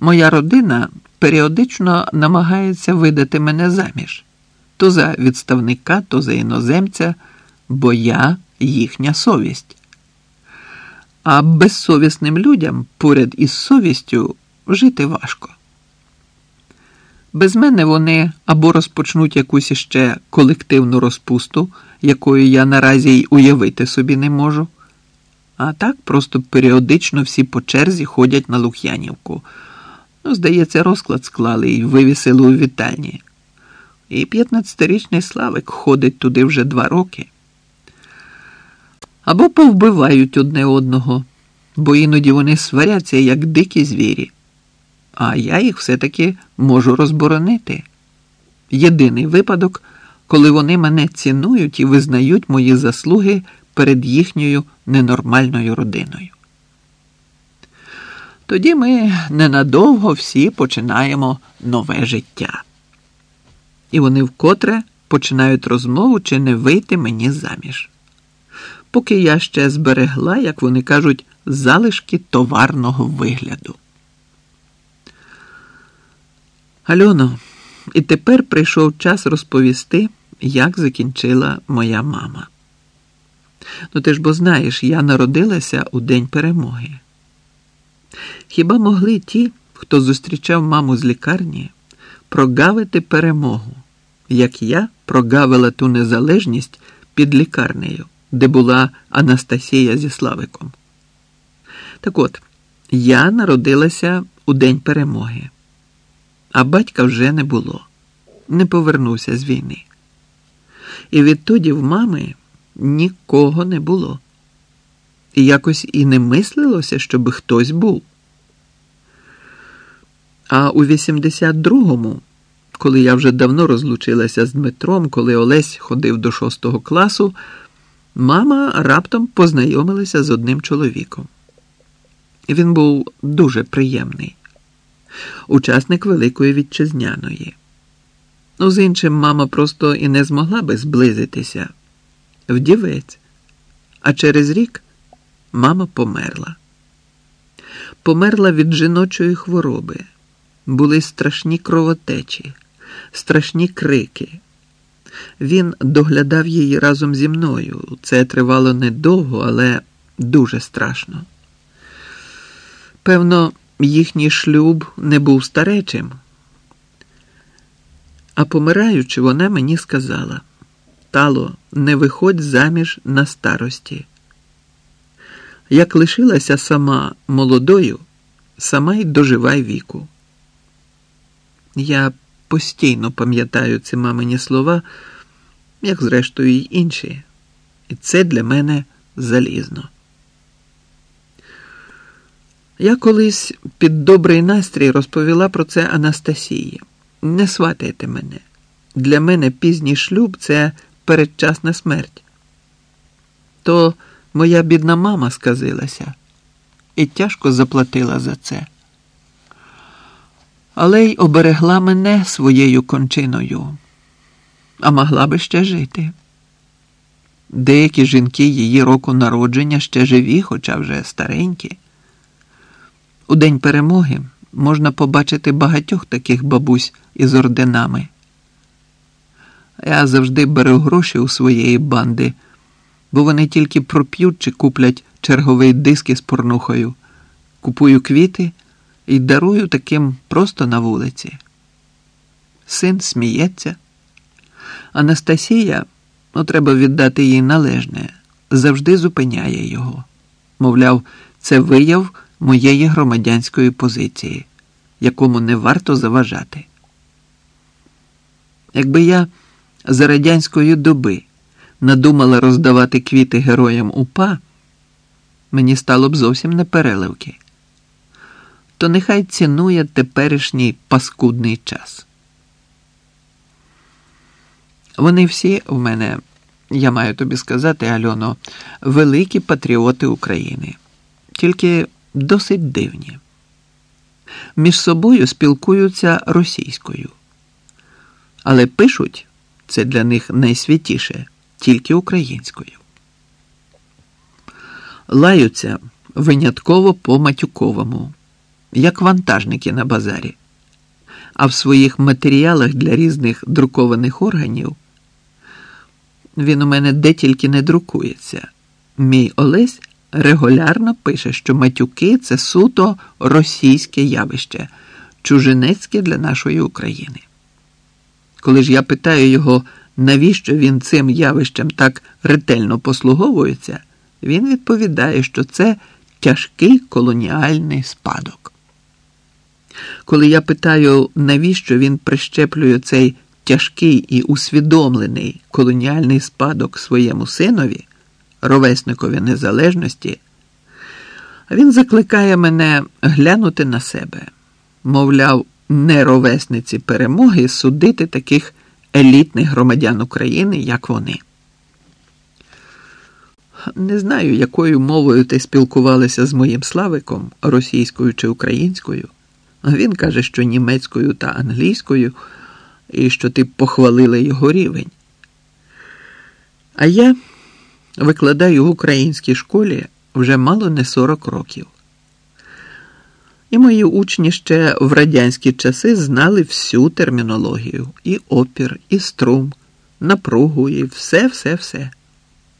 Моя родина періодично намагається видати мене заміж то за відставника, то за іноземця, бо я їхня совість. А безсовісним людям поряд із совістю жити важко. Без мене вони або розпочнуть якусь іще колективну розпусту, якою я наразі й уявити собі не можу. А так просто періодично всі по черзі ходять на Лук'янівку. Ну, здається, розклад склали і вивісили у вітальні. І 15-річний Славик ходить туди вже два роки. Або повбивають одне одного, бо іноді вони сваряться, як дикі звірі. А я їх все-таки можу розборонити. Єдиний випадок, коли вони мене цінують і визнають мої заслуги перед їхньою ненормальною родиною. Тоді ми ненадовго всі починаємо нове життя. І вони вкотре починають розмову чи не вийти мені заміж. Поки я ще зберегла, як вони кажуть, залишки товарного вигляду. Альоно, і тепер прийшов час розповісти, як закінчила моя мама. Ну ти ж бо знаєш, я народилася у День перемоги. Хіба могли ті, хто зустрічав маму з лікарні, прогавити перемогу, як я прогавила ту незалежність під лікарнею, де була Анастасія зі Славиком? Так от, я народилася у День перемоги а батька вже не було, не повернувся з війни. І відтоді в мами нікого не було. І якось і не мислилося, щоб хтось був. А у 82-му, коли я вже давно розлучилася з Дмитром, коли Олесь ходив до шостого класу, мама раптом познайомилася з одним чоловіком. Він був дуже приємний учасник Великої Вітчизняної. Ну, з іншим мама просто і не змогла би зблизитися. Вдівець. А через рік мама померла. Померла від жіночої хвороби. Були страшні кровотечі, страшні крики. Він доглядав її разом зі мною. Це тривало недовго, але дуже страшно. Певно, їхній шлюб не був старечим. А помираючи, вона мені сказала Тало, не виходь заміж на старості. Як лишилася сама молодою, сама й доживай віку. Я постійно пам'ятаю ці мамині слова, як зрештою й інші, і це для мене залізно. Я колись під добрий настрій розповіла про це Анастасії. Не сватайте мене. Для мене пізній шлюб це передчасна смерть. То моя бідна мама сказилася і тяжко заплатила за це. Але й оберегла мене своєю кончиною, а могла би ще жити. Деякі жінки її року народження ще живі, хоча вже старенькі. У день перемоги можна побачити багатьох таких бабусь із орденами. Я завжди беру гроші у своєї банди, бо вони тільки проп'ють чи куплять черговий диск із порнухою, купую квіти і дарую таким просто на вулиці. Син сміється. Анастасія, ну треба віддати їй належне, завжди зупиняє його. Мовляв, це вияв моєї громадянської позиції, якому не варто заважати. Якби я за радянської доби надумала роздавати квіти героям УПА, мені стало б зовсім не переливки. То нехай цінує теперішній паскудний час. Вони всі в мене, я маю тобі сказати, Альоно, великі патріоти України. Тільки досить дивні. Між собою спілкуються російською, але пишуть це для них найсвятіше тільки українською. Лаються винятково по матюковому, як вантажники на базарі. А в своїх матеріалах для різних друкованих органів він у мене де тільки не друкується. Мій Олесь регулярно пише, що матюки це суто російське явище, чужинецьке для нашої України. Коли ж я питаю його, навіщо він цим явищем так ретельно послуговується, він відповідає, що це тяжкий колоніальний спадок. Коли я питаю, навіщо він прищеплює цей тяжкий і усвідомлений колоніальний спадок своєму синові, ровесникові незалежності, він закликає мене глянути на себе, мовляв, не ровесниці перемоги судити таких елітних громадян України, як вони. Не знаю, якою мовою ти спілкувалися з моїм Славиком, російською чи українською. Він каже, що німецькою та англійською, і що ти похвалила його рівень. А я викладаю в українській школі вже мало не 40 років. І мої учні ще в радянські часи знали всю термінологію: і опір, і струм, напругу, і все-все-все.